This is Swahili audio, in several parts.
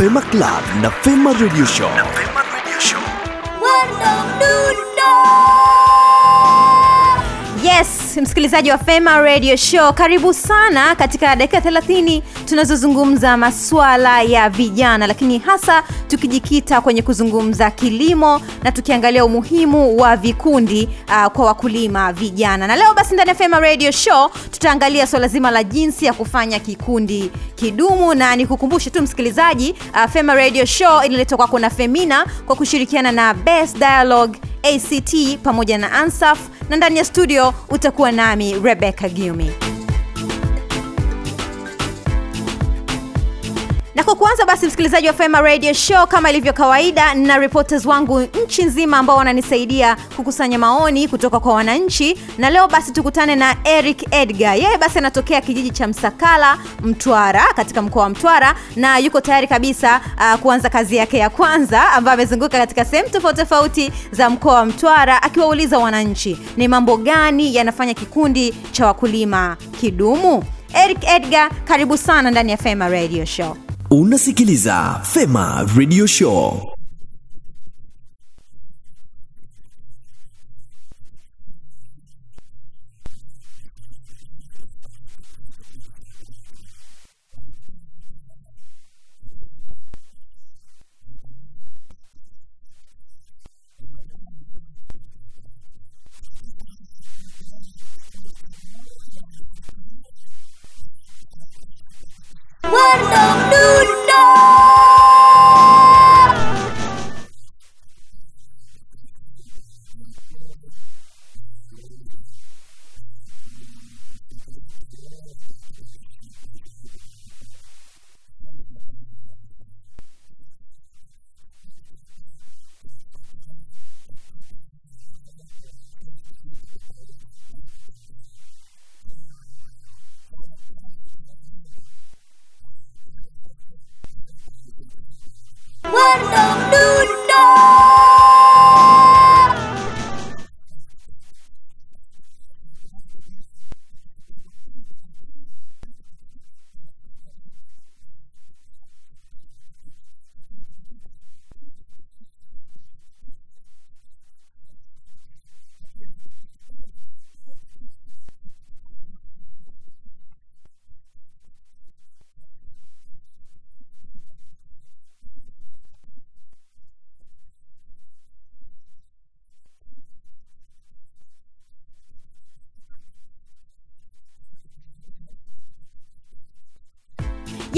Fema Club na Fema Radio Show. Yes, msikilizaji wa Fema Radio Show, karibu sana katika dakika 30 tunazozungumza masuala ya vijana, lakini hasa tukijikita kwenye kuzungumza kilimo na tukiangalia umuhimu wa vikundi uh, kwa wakulima vijana. Na leo basi ndani ya Fema Radio Show tutaangalia swala zima la jinsi ya kufanya kikundi kidumu, na nikukumbushe tu msikilizaji, uh, Fema Radio Show inaletwa kwako na Femina kwa kushirikiana na Best Dialogue ACT pamoja na Ansaf na ndani ya studio utakuwa nami Rebecca Giumi. Na kwa kuanza basi msikilizaji wa Fema Radio Show, kama ilivyo kawaida, na reporters wangu nchi nzima ambao wananisaidia kukusanya maoni kutoka kwa wananchi, na leo basi tukutane na Eric Edgar. Yeye basi anatokea kijiji cha Msakala, Mtwara, katika mkoa wa Mtwara, na yuko tayari kabisa uh, kuanza kazi yake ya kwanza, ambayo amezunguka katika sehemu tofauti tofauti za mkoa wa Mtwara, akiwauliza wananchi ni mambo gani yanafanya kikundi cha wakulima kidumu. Eric Edgar, karibu sana ndani ya Fema Radio Show. Unasikiliza Fema Radio Show.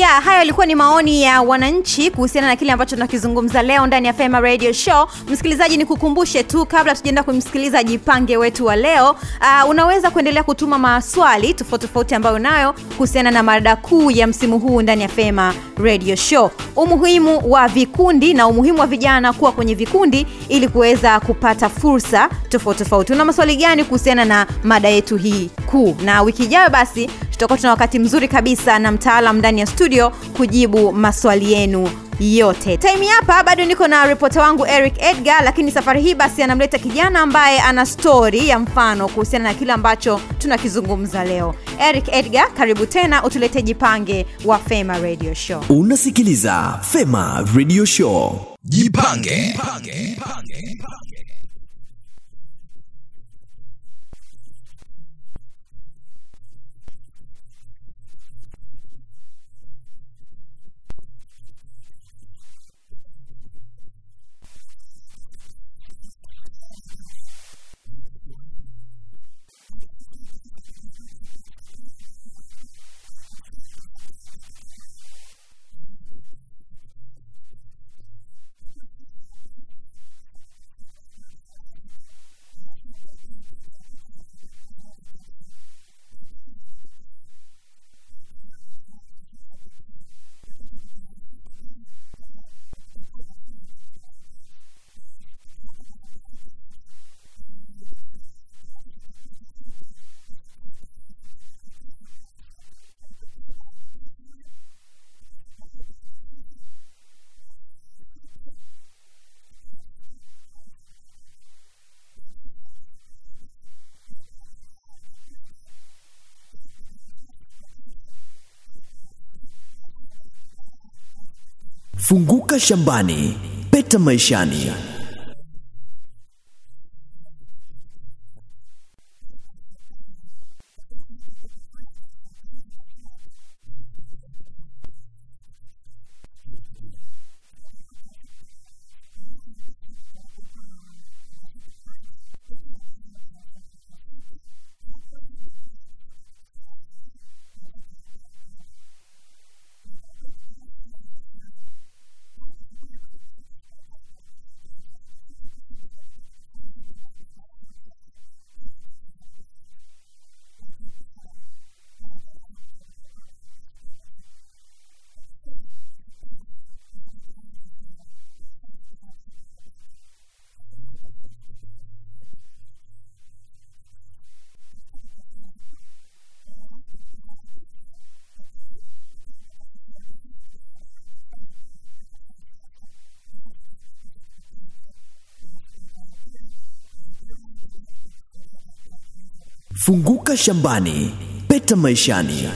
Ya hayo yalikuwa ni maoni ya wananchi kuhusiana na kile ambacho tunakizungumza leo ndani ya Fema Radio Show. Msikilizaji, ni kukumbushe tu kabla tujaenda kumsikiliza jipange wetu wa leo, uh, unaweza kuendelea kutuma maswali tofauti tofauti ambayo unayo kuhusiana na mada kuu ya msimu huu ndani ya Fema Radio Show, umuhimu wa vikundi na umuhimu wa vijana kuwa kwenye vikundi ili kuweza kupata fursa tofauti tofauti. Una maswali gani kuhusiana na mada yetu hii kuu? Na wiki ijayo basi tutakuwa tuna wakati mzuri kabisa na mtaalam ndani ya studio kujibu maswali yenu yote. taimi hapa bado niko na ripota wangu Eric Edgar, lakini safari hii basi anamleta kijana ambaye ana stori ya mfano kuhusiana na kile ambacho tunakizungumza leo. Eric Edgar, karibu tena, utulete jipange wa Fema Radio Show. Unasikiliza Fema Radio Show. jipange, jipange. jipange. Jipange. Funguka shambani, peta maishani. Funguka shambani, peta maishani.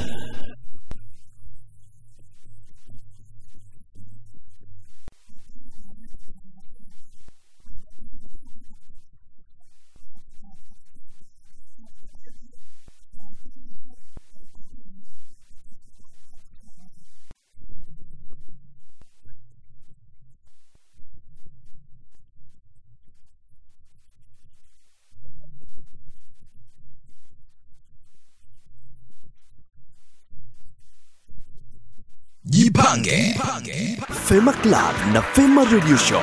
Jipange. Fema Club na Fema Radio Show.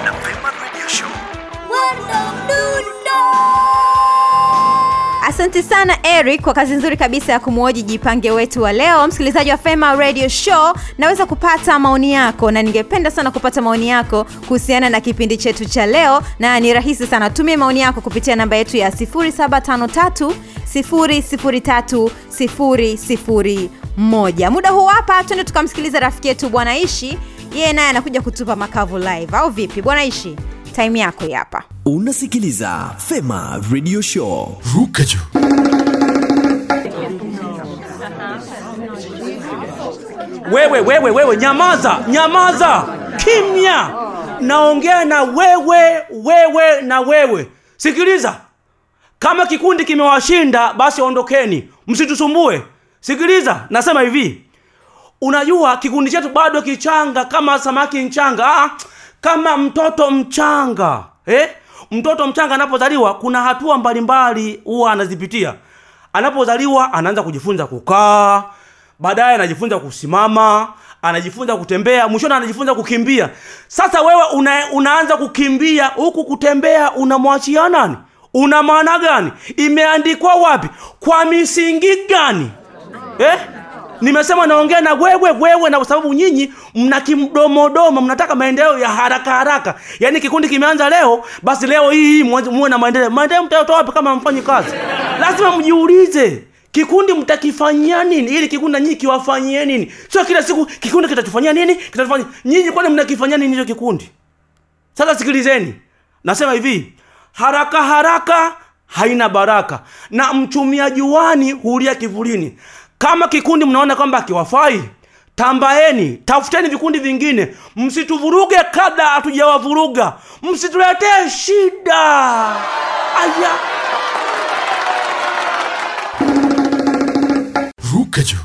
asante sana eric kwa kazi nzuri kabisa ya kumwoji jipange wetu wa leo msikilizaji wa fema radio show naweza kupata maoni yako na ningependa sana kupata maoni yako kuhusiana na kipindi chetu cha leo na ni rahisi sana tumie maoni yako kupitia namba yetu ya 753 003 muda huu hapa twende tukamsikiliza rafiki yetu bwana ishi. Yeye naye anakuja kutupa makavu live au vipi? Bwana ishi time yako hapa. Unasikiliza Fema Radio Show. Ruka juu. wewe wewe wewe nyamaza nyamaza. Kimya. Naongea na wewe wewe na wewe. Sikiliza. Kama kikundi kimewashinda basi ondokeni. Msitusumbue sikiliza nasema hivi. Unajua kikundi chetu bado kichanga kama samaki mchanga ah, kama mtoto mchanga eh? mtoto mchanga anapozaliwa kuna hatua mbalimbali huwa anazipitia. Anapozaliwa anaanza kujifunza kukaa baadaye anajifunza kusimama anajifunza kutembea mwishoni anajifunza kukimbia. Sasa wewe una, unaanza kukimbia huku kutembea unamwachia nani? Una maana gani? Imeandikwa wapi? Kwa misingi gani eh? nimesema naongea na wewe wewe na sababu nyinyi mna kimdomodomo mnataka maendeleo ya haraka haraka. Yaani kikundi kimeanza leo basi leo hii muwe na maendeleo. Maendeleo mtatoa wapi kama mfanyi kazi? Lazima mjiulize kikundi mtakifanyia nini? Ili kikundi na nyinyi kiwafanyie nini? Sio kila siku kikundi kitatufanyia nini? Kitatufanyia nyinyi kwani mnakifanyia nini hicho kikundi? Sasa sikilizeni. Nasema hivi haraka haraka haina baraka. Na mchumia juani hulia kivulini kama kikundi mnaona kwamba akiwafai tambaeni tafuteni vikundi vingine. Msituvuruge kabla hatujawavuruga. Msituletee shida. Aya. Ruka juu.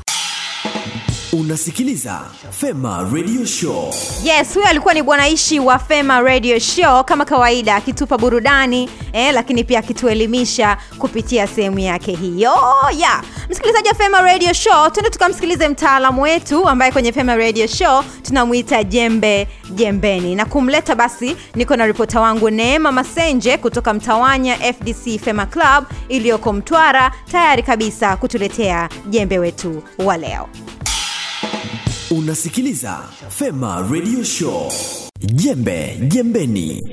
Unasikiliza Fema Radio Show. yes huyo alikuwa ni bwanaishi wa fema radio show kama kawaida akitupa burudani eh, lakini pia akituelimisha kupitia sehemu yake hiyo ya yeah. msikilizaji wa fema radio show tuende tukamsikilize mtaalamu wetu ambaye kwenye fema radio show tunamwita jembe jembeni na kumleta basi niko na ripota wangu neema masenje kutoka mtawanya fdc fema club iliyoko mtwara tayari kabisa kutuletea jembe wetu wa leo Unasikiliza Fema Radio Show. Jembe jembeni.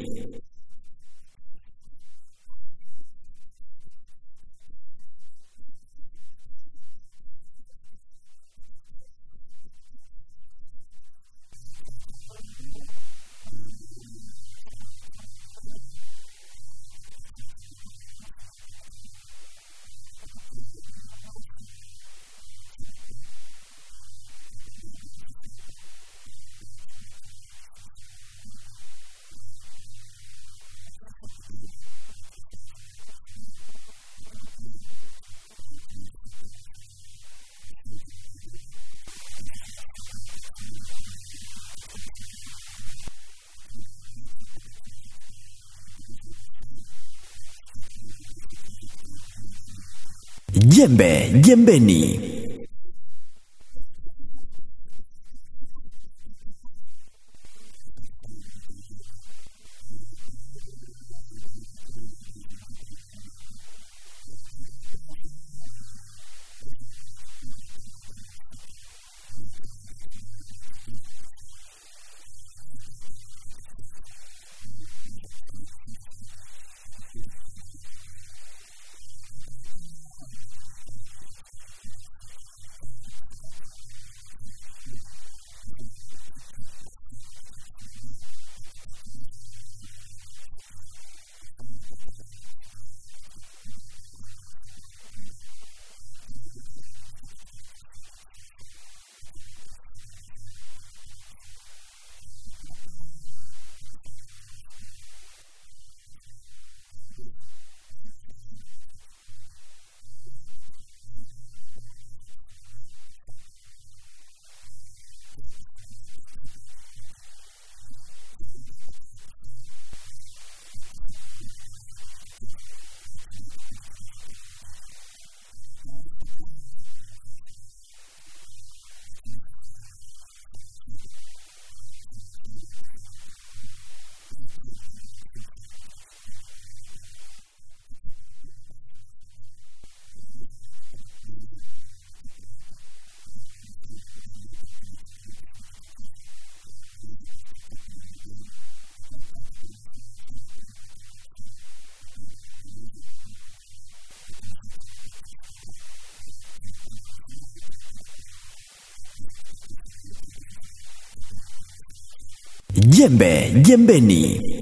Jembe jembeni. Jembe jembeni.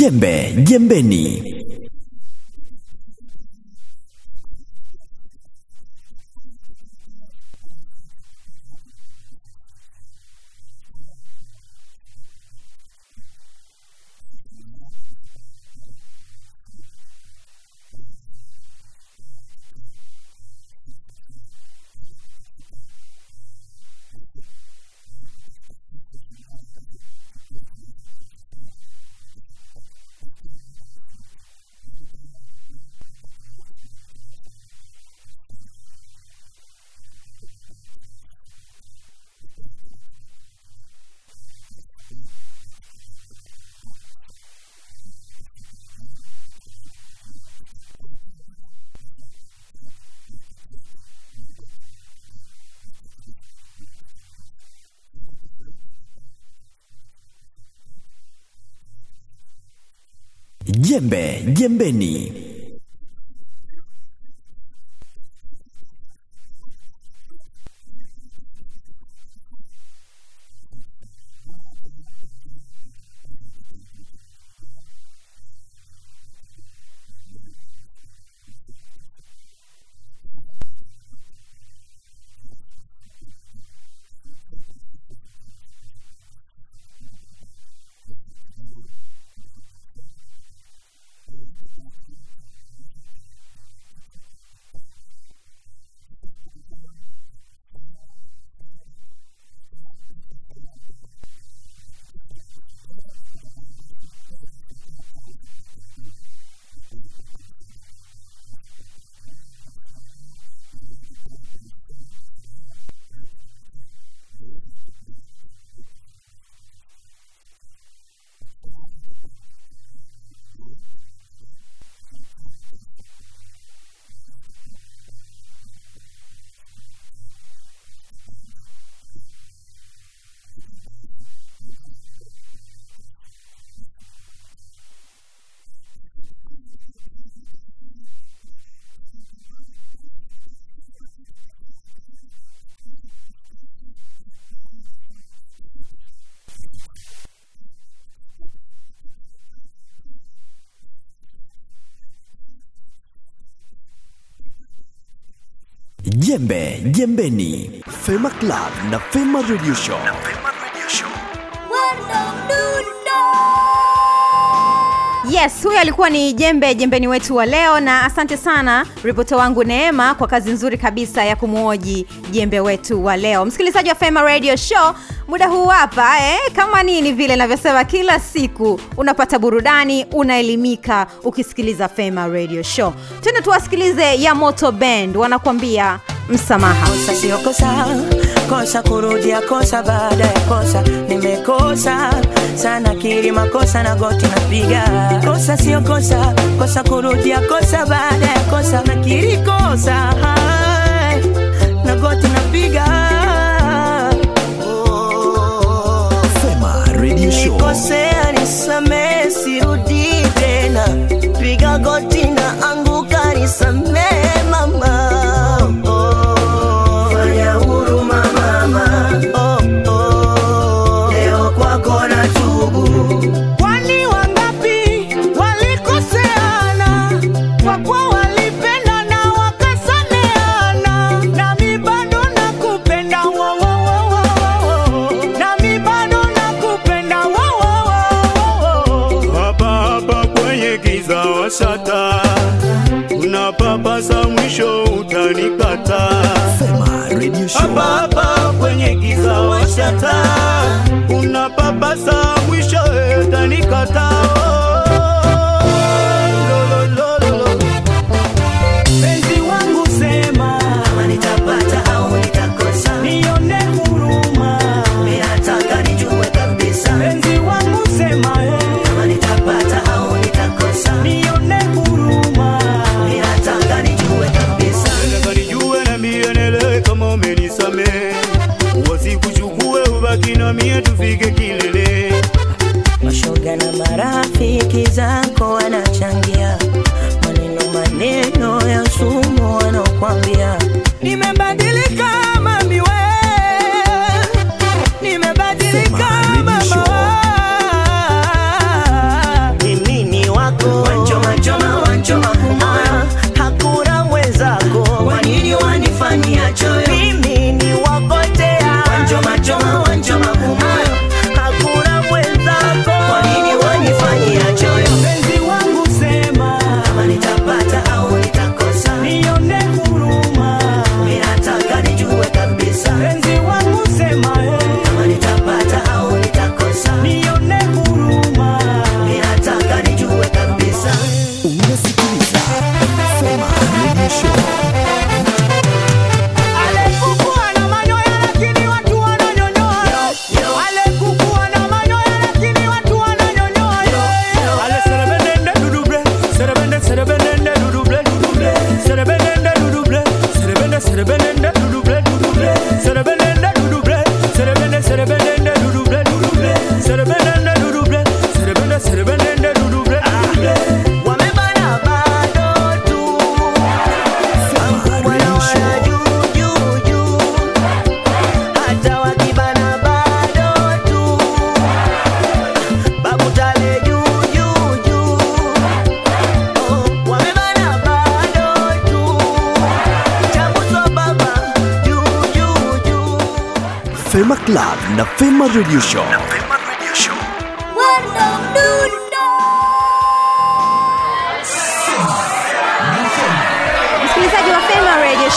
Jembe jembeni. Jembe jembeni. Jembe jembeni. Fema Club na Fema Radio Show. Yes huyu alikuwa ni jembe jembeni wetu wa leo na asante sana ripota wangu neema kwa kazi nzuri kabisa ya kumwoji jembe wetu wa leo. Msikilizaji wa fema radio show muda huu hapa eh, kama nini vile navyosema kila siku unapata burudani unaelimika ukisikiliza fema radio show. Tende tuwasikilize ya moto band wanakuambia msamaha. Kosa kosa kurudia kosa baada ya kosa. Nimekosa sana kiri makosa na goti napiga. Kosa sio kosa kosa kurudia kosa baada ya kosa. Nakiri kosa na goti napiga. Nikosea nisamee sirudi tena. Piga goti na anguka nisamee Club na Fema Radio Show.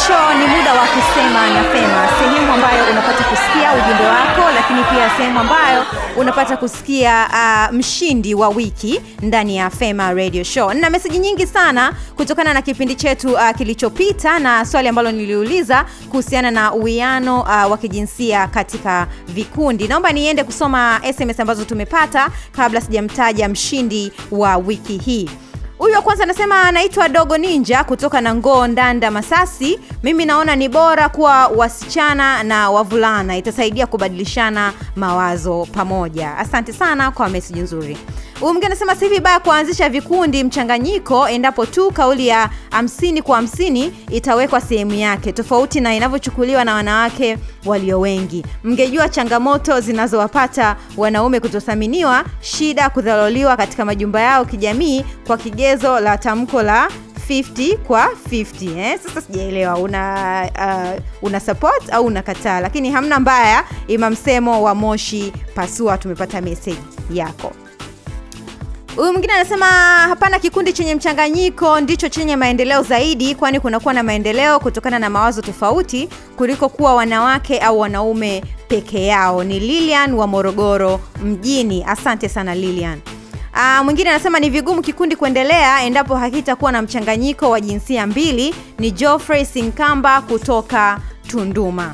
Show ni muda wa kusema na fema sehemu ambayo unapata kusikia ujumbe wako lakini pia sehemu ambayo unapata kusikia uh, mshindi wa wiki ndani ya fema radio show. Na meseji nyingi sana kutokana na kipindi chetu uh, kilichopita na swali ambalo niliuliza kuhusiana na uwiano uh, wa kijinsia katika vikundi. Naomba niende kusoma sms ambazo tumepata kabla sijamtaja mshindi wa wiki hii huyu wa kwanza anasema anaitwa dogo ninja kutoka na ngoo ndanda masasi. Mimi naona ni bora kuwa wasichana na wavulana. Itasaidia kubadilishana mawazo pamoja. Asante sana kwa meseji nzuri mwingine anasema si vibaya kuanzisha vikundi mchanganyiko endapo tu kauli ya hamsini kwa hamsini itawekwa sehemu yake tofauti na inavyochukuliwa na wanawake walio wengi. Mngejua changamoto zinazowapata wanaume kutothaminiwa shida kudhaloliwa katika majumba yao kijamii kwa kigezo la tamko la 50 kwa 50 eh? sasa sijaelewa una uh, una support au unakataa lakini hamna mbaya ima msemo wa moshi pasua tumepata message yako huyu mwingine anasema hapana kikundi chenye mchanganyiko ndicho chenye maendeleo zaidi kwani kunakuwa na maendeleo kutokana na mawazo tofauti kuliko kuwa wanawake au wanaume peke yao. Ni lilian wa morogoro mjini. Asante sana lilian. Uh, mwingine anasema ni vigumu kikundi kuendelea endapo hakitakuwa na mchanganyiko wa jinsia mbili. Ni Geoffrey Sinkamba kutoka Tunduma.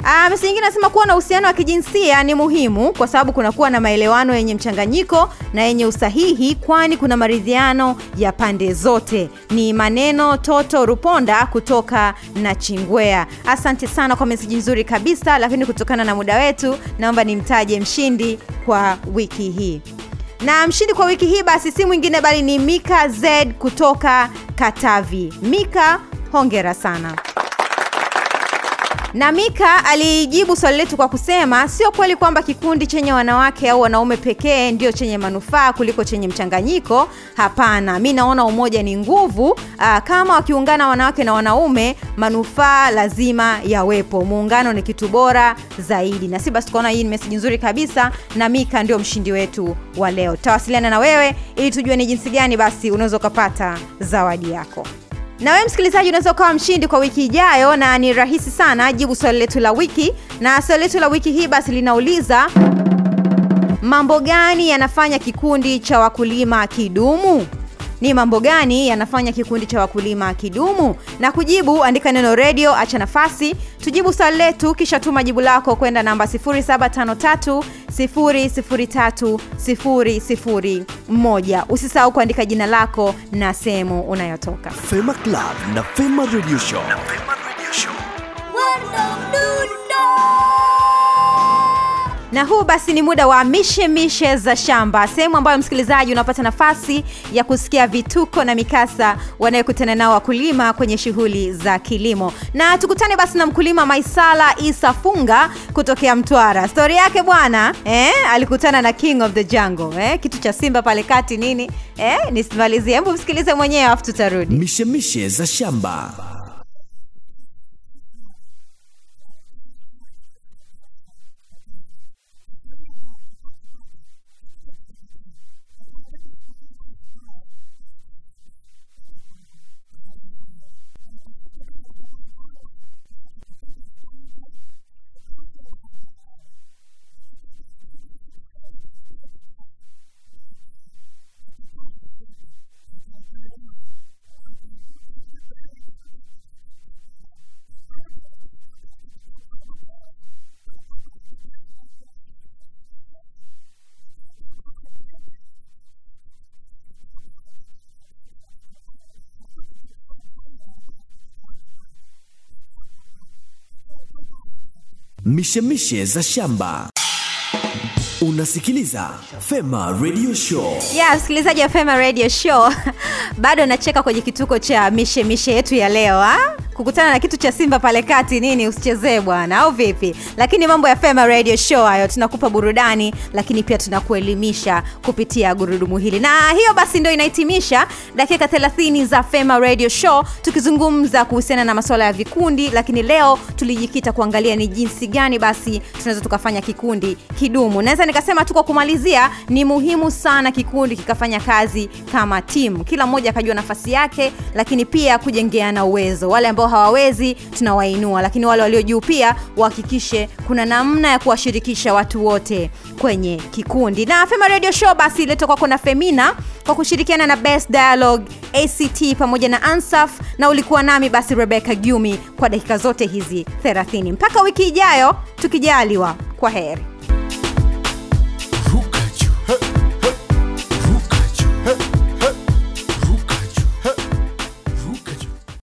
Uh, mesi nasema kuwa na uhusiano wa kijinsia ni muhimu kwa sababu kunakuwa na maelewano yenye mchanganyiko na yenye usahihi kwani kuna maridhiano ya pande zote. Ni maneno toto ruponda kutoka na chingwea asante sana kwa meseji nzuri kabisa lakini kutokana na muda wetu naomba nimtaje mshindi kwa wiki hii. Na mshindi kwa wiki hii basi si mwingine bali ni mika z kutoka katavi. Mika hongera sana na mika alijibu swali letu kwa kusema sio kweli kwamba kikundi chenye wanawake au wanaume pekee ndio chenye manufaa kuliko chenye mchanganyiko? Hapana mi naona umoja ni nguvu. Aa, kama wakiungana wanawake na wanaume manufaa lazima yawepo. Muungano ni kitu bora zaidi. Na si basi tukaona hii ni meseji nzuri kabisa na mika ndio mshindi wetu wa leo. Tutawasiliana na wewe ili tujue ni jinsi gani basi unaweza ukapata zawadi yako na wewe msikilizaji unaweza ukawa mshindi kwa wiki ijayo na ni rahisi sana. Jibu swali letu la wiki. Na swali letu la wiki hii basi linauliza mambo gani yanafanya kikundi cha wakulima kidumu ni mambo gani yanafanya kikundi cha wakulima kidumu? Na kujibu andika neno redio acha nafasi. Tujibu swali letu kisha tuma jibu lako kwenda namba 753 003 usisahau kuandika jina lako na sehemu unayotoka. Fema Club na Fema Radio Show. na huu basi ni muda wa mishe mishe za shamba sehemu ambayo msikilizaji unapata nafasi ya kusikia vituko na mikasa wanayokutana nao wakulima kwenye shughuli za kilimo. Na tukutane basi na mkulima maisala isa funga kutokea mtwara. Stori yake bwana eh, alikutana na king of the jungle eh, kitu cha simba pale kati nini eh, nisimalizie. Hebu msikilize mwenyewe afu tutarudi. Mishemishe za shamba. Mishemishe za shamba. Unasikiliza Fema Radio Show. ya msikilizaji wa fema radio show bado nacheka kwenye kituko cha mishemishe mishe yetu ya leo ha? Kukutana na kitu cha simba pale kati nini usichezee bwana au vipi? Lakini mambo ya fema radio show hayo tunakupa burudani lakini pia tunakuelimisha kupitia gurudumu hili. Na hiyo basi ndio inahitimisha dakika 30 za fema radio show tukizungumza kuhusiana na masuala ya vikundi lakini leo tulijikita kuangalia ni jinsi gani basi tunaweza tukafanya kikundi kidumu. Naweza nikasema tu kwa kumalizia ni muhimu sana kikundi kikafanya kazi kama timu. Kila mmoja akajua nafasi yake lakini pia kujengeana uwezo. Wale ambao hawawezi tunawainua. Lakini wale walio juu pia wahakikishe kuna namna ya kuwashirikisha watu wote kwenye kikundi. Na fema radio show basi iletwa kwako na femina kwa kushirikiana na best dialogue act pamoja na ansaf. Na ulikuwa nami basi rebeka gumi kwa dakika zote hizi 30 mpaka wiki ijayo tukijaliwa. Kwa heri